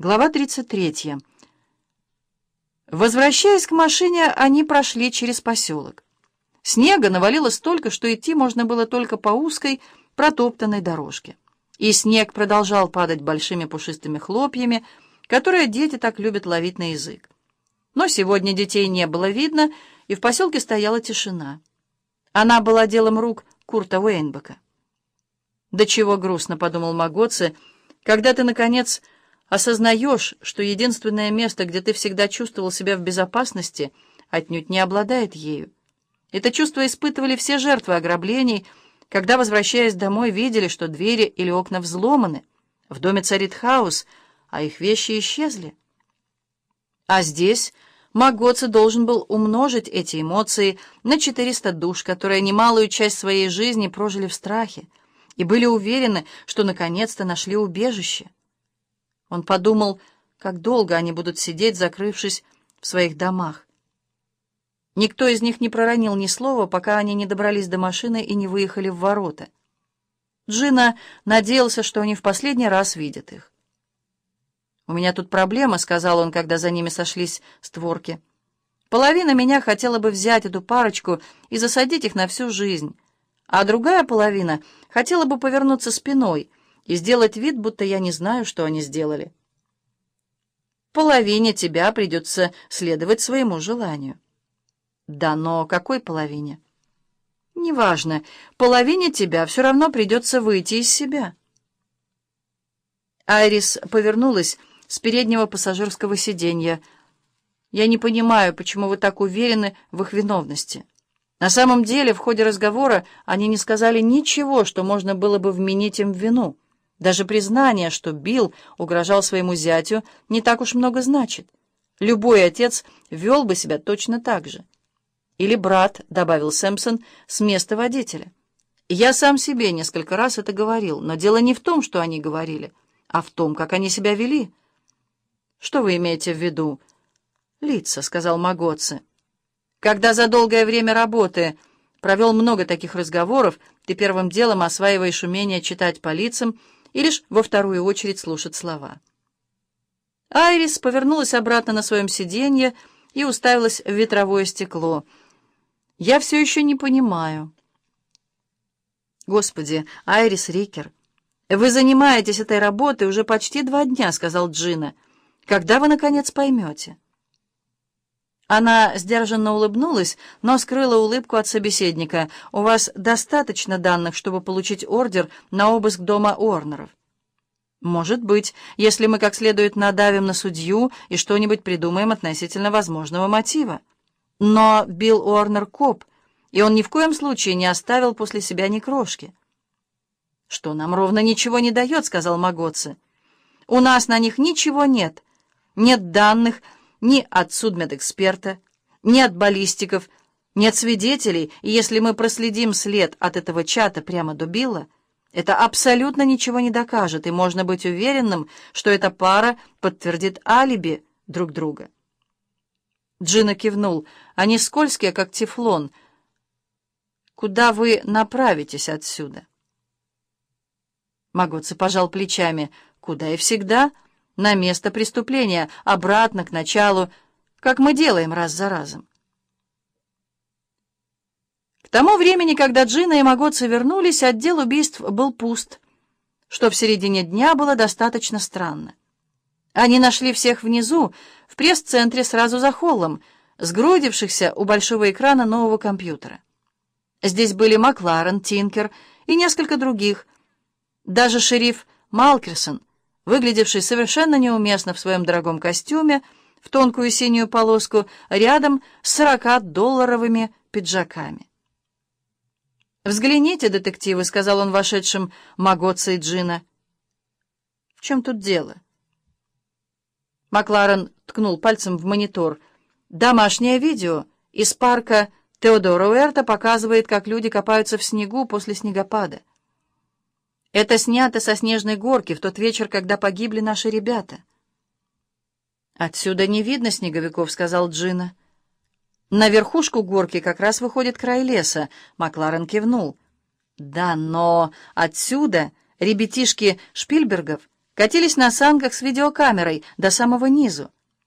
Глава 33. Возвращаясь к машине, они прошли через поселок. Снега навалило столько, что идти можно было только по узкой, протоптанной дорожке. И снег продолжал падать большими пушистыми хлопьями, которые дети так любят ловить на язык. Но сегодня детей не было видно, и в поселке стояла тишина. Она была делом рук Курта Уэйнбека. «Да чего грустно», — подумал Магоци, — «когда ты, наконец, осознаешь, что единственное место, где ты всегда чувствовал себя в безопасности, отнюдь не обладает ею. Это чувство испытывали все жертвы ограблений, когда, возвращаясь домой, видели, что двери или окна взломаны, в доме царит хаос, а их вещи исчезли. А здесь Магоци должен был умножить эти эмоции на 400 душ, которые немалую часть своей жизни прожили в страхе и были уверены, что наконец-то нашли убежище. Он подумал, как долго они будут сидеть, закрывшись в своих домах. Никто из них не проронил ни слова, пока они не добрались до машины и не выехали в ворота. Джина надеялся, что они в последний раз видят их. «У меня тут проблема», — сказал он, когда за ними сошлись створки. «Половина меня хотела бы взять эту парочку и засадить их на всю жизнь, а другая половина хотела бы повернуться спиной — и сделать вид, будто я не знаю, что они сделали. Половине тебя придется следовать своему желанию. Да, но какой половине? Неважно, половине тебя все равно придется выйти из себя. Айрис повернулась с переднего пассажирского сиденья. «Я не понимаю, почему вы так уверены в их виновности. На самом деле, в ходе разговора они не сказали ничего, что можно было бы вменить им в вину». Даже признание, что Билл угрожал своему зятю, не так уж много значит. Любой отец вел бы себя точно так же. Или брат, — добавил Сэмпсон, — с места водителя. Я сам себе несколько раз это говорил, но дело не в том, что они говорили, а в том, как они себя вели. Что вы имеете в виду? Лица, — сказал Магоци. Когда за долгое время работы провел много таких разговоров, ты первым делом осваиваешь умение читать по лицам, — и лишь во вторую очередь слушать слова. Айрис повернулась обратно на своем сиденье и уставилась в ветровое стекло. «Я все еще не понимаю». «Господи, Айрис Рикер, вы занимаетесь этой работой уже почти два дня», — сказал Джина. «Когда вы, наконец, поймете?» Она сдержанно улыбнулась, но скрыла улыбку от собеседника. «У вас достаточно данных, чтобы получить ордер на обыск дома Уорнеров?» «Может быть, если мы как следует надавим на судью и что-нибудь придумаем относительно возможного мотива. Но Билл Уорнер — коп, и он ни в коем случае не оставил после себя ни крошки». «Что нам ровно ничего не дает», — сказал Магоци. «У нас на них ничего нет. Нет данных, ни от судмедэксперта, ни от баллистиков, ни от свидетелей, и если мы проследим след от этого чата прямо до Билла, это абсолютно ничего не докажет, и можно быть уверенным, что эта пара подтвердит алиби друг друга. Джина кивнул. Они скользкие, как тефлон. Куда вы направитесь отсюда? Магоци пожал плечами. Куда и всегда — на место преступления, обратно к началу, как мы делаем раз за разом. К тому времени, когда Джина и Магоци вернулись, отдел убийств был пуст, что в середине дня было достаточно странно. Они нашли всех внизу, в пресс-центре сразу за холлом, сгрудившихся у большого экрана нового компьютера. Здесь были Макларен, Тинкер и несколько других. Даже шериф Малкерсон, выглядевший совершенно неуместно в своем дорогом костюме, в тонкую синюю полоску, рядом с 40-долларовыми пиджаками. «Взгляните, детективы», — сказал он вошедшим Магоца и Джина. «В чем тут дело?» Макларен ткнул пальцем в монитор. «Домашнее видео из парка Теодора Уэрта показывает, как люди копаются в снегу после снегопада. Это снято со снежной горки в тот вечер, когда погибли наши ребята. «Отсюда не видно снеговиков», — сказал Джина. «На верхушку горки как раз выходит край леса», — Макларен кивнул. «Да, но отсюда ребятишки Шпильбергов катились на санках с видеокамерой до самого низу.